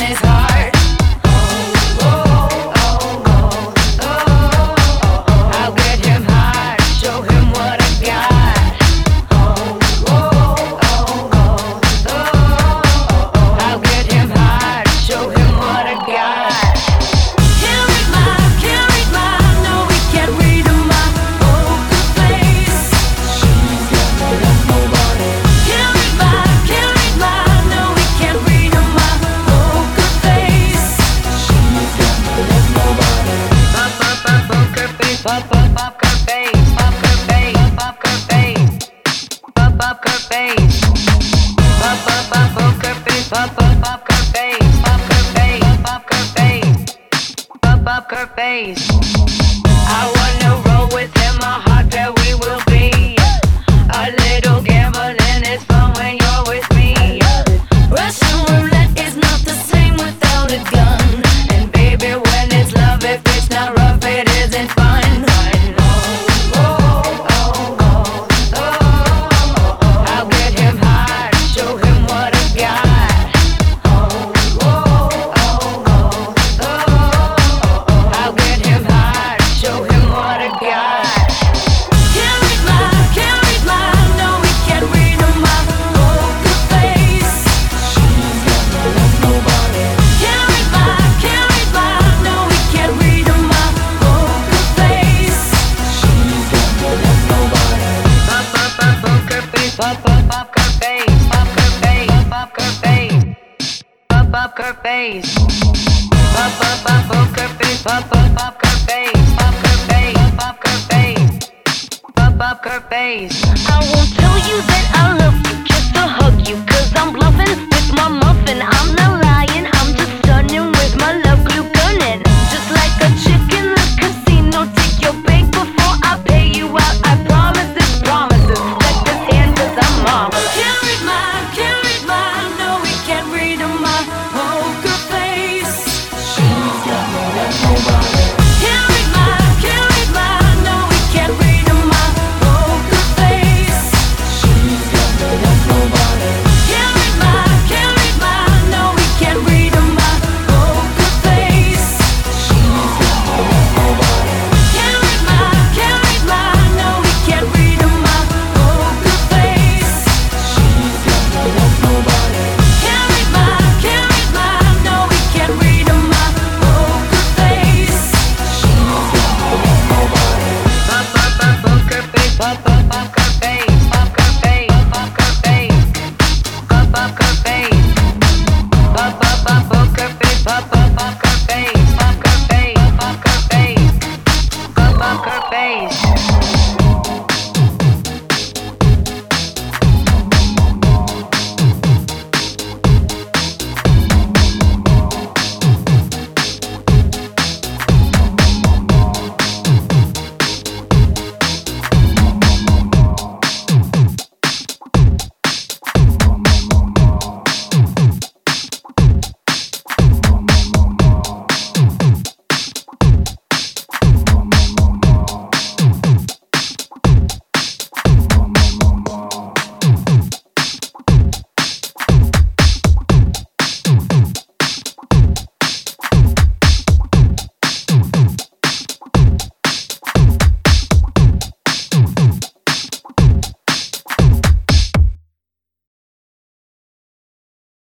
on his heart. poker face. Pop pop pop. Pop pop Pop face.